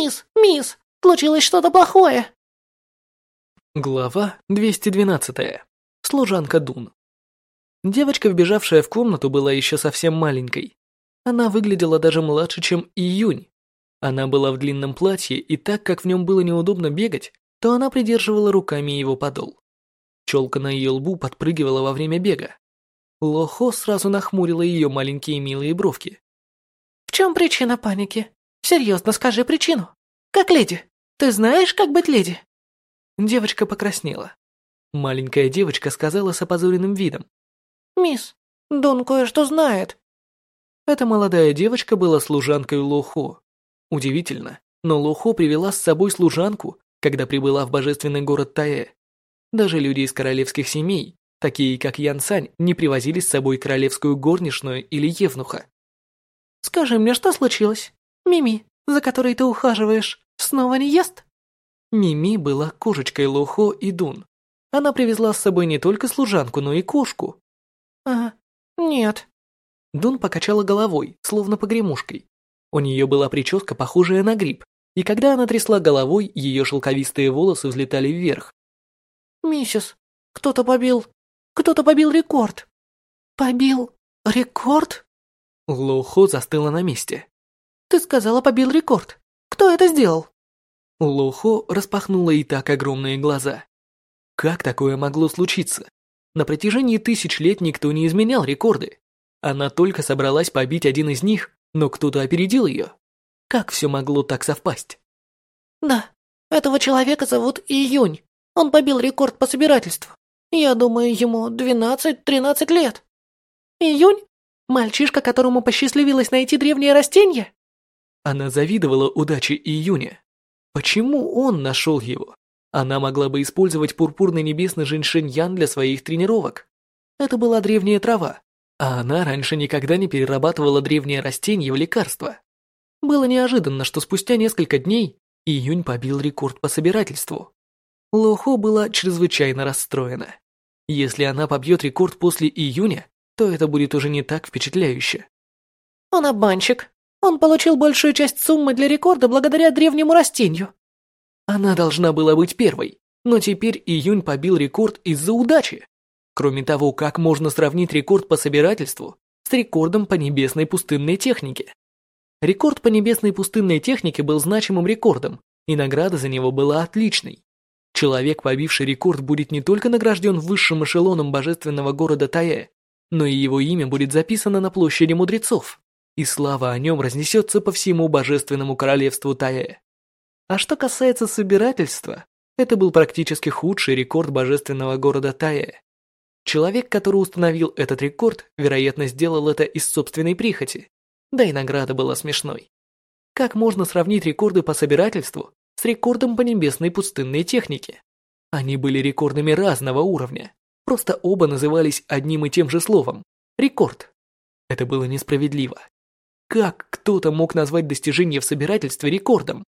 «Мисс, мисс, случилось что-то плохое!» Глава 212. Служанка Дун. Девочка, вбежавшая в комнату, была еще совсем маленькой. Она выглядела даже младше, чем Июнь. Она была в длинном платье, и так как в нем было неудобно бегать, то она придерживала руками его подол. Челка на ее лбу подпрыгивала во время бега. Лохо сразу нахмурила ее маленькие милые бровки. «В чем причина паники? Серьезно скажи причину. Как леди. Ты знаешь, как быть леди?» Девочка покраснела. Маленькая девочка сказала с опозоренным видом. «Мисс, Дон кое-что знает». Эта молодая девочка была служанкой Лохо. Удивительно, но Лохо привела с собой служанку, когда прибыла в божественный город Таэ. Даже люди из королевских семей, такие как Ян Сань, не привозили с собой королевскую горничную или евнуха. «Скажи мне, что случилось? Мими, за которой ты ухаживаешь, снова не ест?» Мими была кошечкой Лохо и Дун. Она привезла с собой не только служанку, но и кошку. «А, нет». Дун покачала головой, словно погремушкой. У нее была прическа, похожая на гриб, и когда она трясла головой, ее шелковистые волосы взлетали вверх. «Миссис, кто-то побил... кто-то побил рекорд!» «Побил рекорд?» Лохо застыла на месте. «Ты сказала, побил рекорд. Кто это сделал?» Лохо распахнула и так огромные глаза. Как такое могло случиться? На протяжении тысяч лет никто не изменял рекорды. Она только собралась побить один из них, но кто-то опередил ее. Как все могло так совпасть? Да, этого человека зовут Июнь. Он побил рекорд по собирательству. Я думаю, ему 12-13 лет. Июнь? Мальчишка, которому посчастливилось найти древнее растение? Она завидовала удаче Июня. Почему он нашел его? Она могла бы использовать пурпурный небесный женьшень Ян для своих тренировок. Это была древняя трава, а она раньше никогда не перерабатывала древнее растение в лекарство. Было неожиданно, что спустя несколько дней Июнь побил рекорд по собирательству. Лохо была чрезвычайно расстроена. Если она побьет рекорд после июня, то это будет уже не так впечатляюще. Он обманщик. Он получил большую часть суммы для рекорда благодаря древнему растению. Она должна была быть первой, но теперь июнь побил рекорд из-за удачи. Кроме того, как можно сравнить рекорд по собирательству с рекордом по небесной пустынной технике? Рекорд по небесной пустынной технике был значимым рекордом, и награда за него была отличной. Человек, побивший рекорд, будет не только награжден высшим эшелоном божественного города Тае, но и его имя будет записано на площади мудрецов, и слава о нем разнесется по всему божественному королевству Тае. А что касается собирательства, это был практически худший рекорд божественного города Тае. Человек, который установил этот рекорд, вероятно, сделал это из собственной прихоти, да и награда была смешной. Как можно сравнить рекорды по собирательству с рекордом по небесной пустынной технике? Они были рекордами разного уровня, просто оба назывались одним и тем же словом – рекорд. Это было несправедливо. Как кто-то мог назвать достижение в собирательстве рекордом?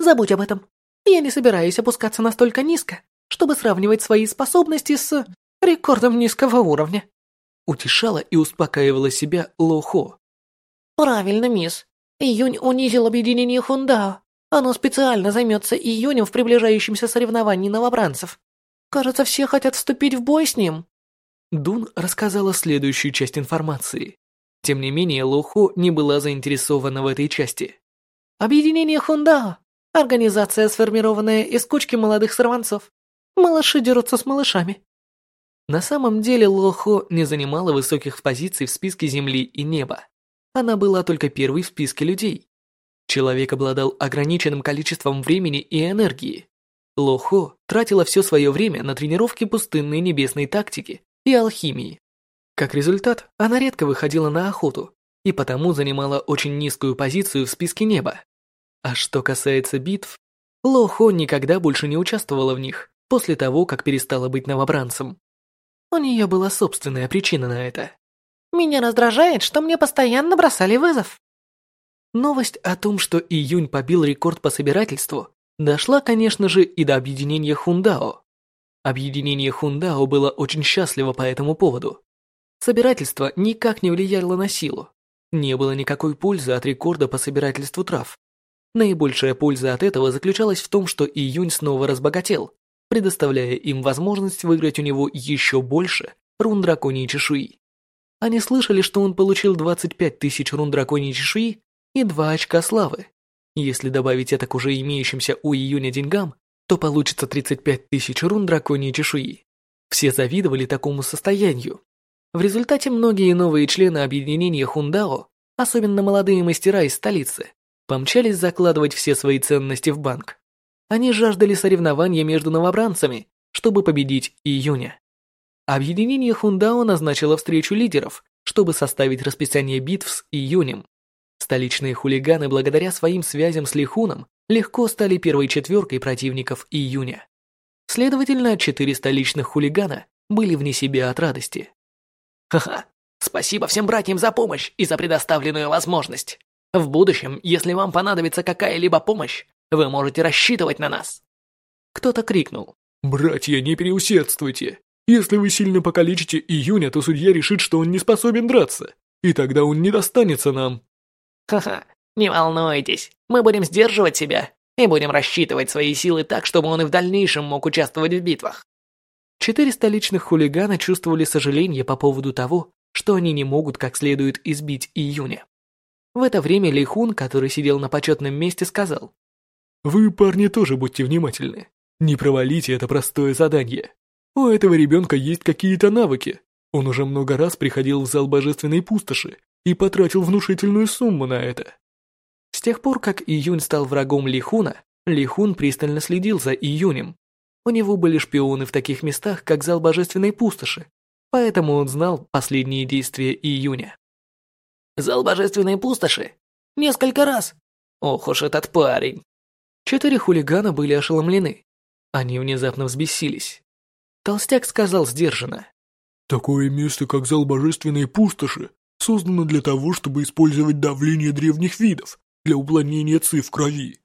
Забудь об этом. Я не собираюсь опускаться настолько низко, чтобы сравнивать свои способности с рекордом низкого уровня. Утешала и успокаивала себя Лохо. Правильно, мисс. Июнь унизил объединение Хундао. Оно специально займется июнем в приближающемся соревновании новобранцев. Кажется, все хотят вступить в бой с ним. Дун рассказала следующую часть информации. Тем не менее, Лохо не была заинтересована в этой части. Объединение Хундао. Организация, сформированная из кучки молодых сорванцов. Малыши дерутся с малышами. На самом деле Лохо не занимала высоких позиций в списке Земли и неба. Она была только первой в списке людей. Человек обладал ограниченным количеством времени и энергии. Лохо тратила все свое время на тренировки пустынной небесной тактики и алхимии. Как результат, она редко выходила на охоту и потому занимала очень низкую позицию в списке неба. А что касается битв, Лохо никогда больше не участвовала в них после того, как перестала быть новобранцем. У нее была собственная причина на это. Меня раздражает, что мне постоянно бросали вызов. Новость о том, что Июнь побил рекорд по собирательству, дошла, конечно же, и до объединения Хундао. Объединение Хундао было очень счастливо по этому поводу. Собирательство никак не влияло на силу. Не было никакой пользы от рекорда по собирательству трав. Наибольшая польза от этого заключалась в том, что Июнь снова разбогател, предоставляя им возможность выиграть у него еще больше рун драконьей чешуи. Они слышали, что он получил 25 тысяч рун драконьей чешуи и 2 очка славы. Если добавить это к уже имеющимся у Июня деньгам, то получится 35 тысяч рун драконьей чешуи. Все завидовали такому состоянию. В результате многие новые члены объединения Хундао, особенно молодые мастера из столицы, помчались закладывать все свои ценности в банк. Они жаждали соревнования между новобранцами, чтобы победить июня. Объединение Хундао назначило встречу лидеров, чтобы составить расписание битв с июнем. Столичные хулиганы благодаря своим связям с Лихуном легко стали первой четверкой противников июня. Следовательно, четыре столичных хулигана были вне себя от радости. Ха-ха, спасибо всем братьям за помощь и за предоставленную возможность. В будущем, если вам понадобится какая-либо помощь, вы можете рассчитывать на нас. Кто-то крикнул. «Братья, не переусердствуйте. Если вы сильно покалечите июня, то судья решит, что он не способен драться, и тогда он не достанется нам». Ха-ха, не волнуйтесь, мы будем сдерживать себя и будем рассчитывать свои силы так, чтобы он и в дальнейшем мог участвовать в битвах. Четыре столичных хулигана чувствовали сожаление по поводу того, что они не могут как следует избить июня. В это время Лихун, который сидел на почетном месте, сказал. «Вы, парни, тоже будьте внимательны. Не провалите это простое задание. У этого ребенка есть какие-то навыки. Он уже много раз приходил в зал божественной пустоши и потратил внушительную сумму на это. С тех пор, как Июнь стал врагом Лихуна, Лихун пристально следил за Июнем. У него были шпионы в таких местах, как зал божественной пустоши, поэтому он знал последние действия Июня. Зал божественной пустоши? Несколько раз? Ох уж этот парень. Четыре хулигана были ошеломлены. Они внезапно взбесились. Толстяк сказал сдержанно. «Такое место, как зал божественной пустоши, создано для того, чтобы использовать давление древних видов для уплотнения ци в крови.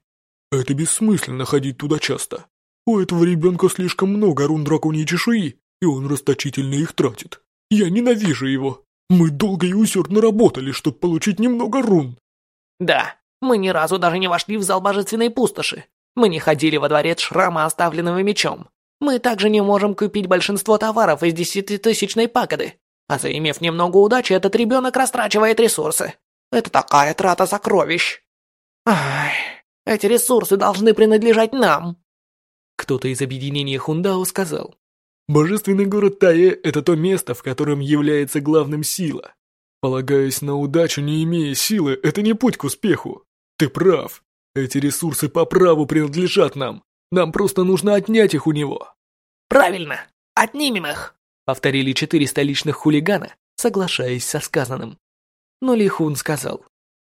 Это бессмысленно ходить туда часто. У этого ребенка слишком много рун драконьей чешуи, и он расточительно их тратит. Я ненавижу его. Мы долго и усердно работали, чтобы получить немного рун. Да, мы ни разу даже не вошли в зал божественной пустоши. Мы не ходили во дворец шрама, оставленного мечом. Мы также не можем купить большинство товаров из десятитысячной пагоды. А заимев немного удачи, этот ребенок растрачивает ресурсы. Это такая трата сокровищ. Ай, эти ресурсы должны принадлежать нам. Кто-то из объединения Хундао сказал. Божественный город Тае – это то место, в котором является главным сила. Полагаясь на удачу, не имея силы, это не путь к успеху. Ты прав. Эти ресурсы по праву принадлежат нам. Нам просто нужно отнять их у него. Правильно. Отнимем их. Повторили четыре столичных хулигана, соглашаясь со сказанным. Но Лихун сказал.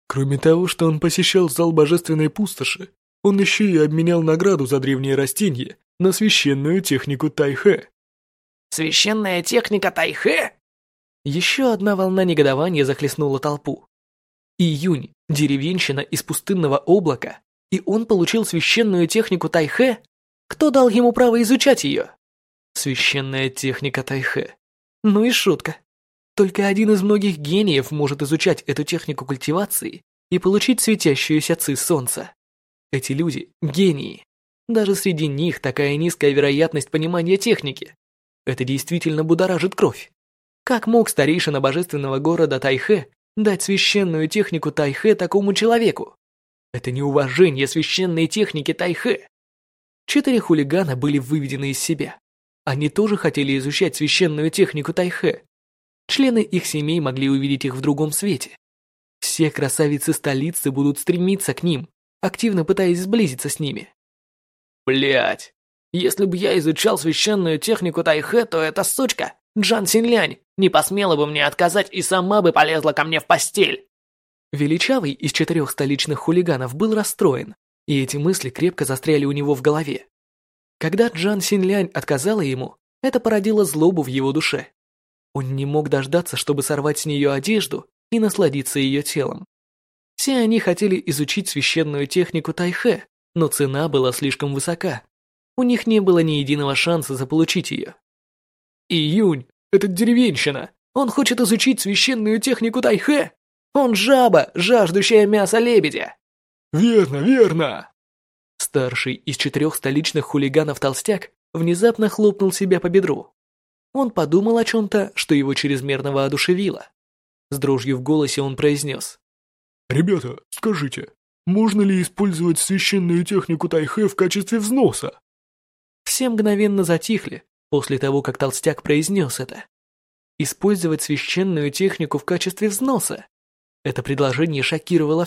Кроме того, что он посещал зал божественной пустоши, он еще и обменял награду за древние растения на священную технику Тайхэ. Священная техника Тайхэ? Еще одна волна негодования захлестнула толпу. Июнь, деревенщина из пустынного облака, и он получил священную технику Тайхэ? Кто дал ему право изучать ее? Священная техника Тайхэ. Ну и шутка. Только один из многих гениев может изучать эту технику культивации и получить светящуюся ци солнца. Эти люди – гении. Даже среди них такая низкая вероятность понимания техники. Это действительно будоражит кровь. Как мог старейшина божественного города Тайхэ дать священную технику Тайхэ такому человеку? Это неуважение священной техники Тайхэ. Четыре хулигана были выведены из себя. Они тоже хотели изучать священную технику Тайхэ. Члены их семей могли увидеть их в другом свете. Все красавицы столицы будут стремиться к ним, активно пытаясь сблизиться с ними. Блять, если бы я изучал священную технику Тайхэ, то эта сучка, Джан Синлянь, не посмела бы мне отказать и сама бы полезла ко мне в постель. Величавый из четырех столичных хулиганов был расстроен, и эти мысли крепко застряли у него в голове. Когда Джан Синлянь отказала ему, это породило злобу в его душе. Он не мог дождаться, чтобы сорвать с нее одежду и насладиться ее телом. Все они хотели изучить священную технику Тайхэ, но цена была слишком высока. У них не было ни единого шанса заполучить ее. Июнь, этот деревенщина, он хочет изучить священную технику Тайхэ. Он жаба, жаждущая мяса лебедя. Верно, верно!» Старший из четырех столичных хулиганов толстяк внезапно хлопнул себя по бедру. Он подумал о чем-то, что его чрезмерно воодушевило. С дрожью в голосе он произнес. «Ребята, скажите, можно ли использовать священную технику Тайхэ в качестве взноса?» Все мгновенно затихли после того, как толстяк произнес это. Использовать священную технику в качестве взноса. Это предложение шокировало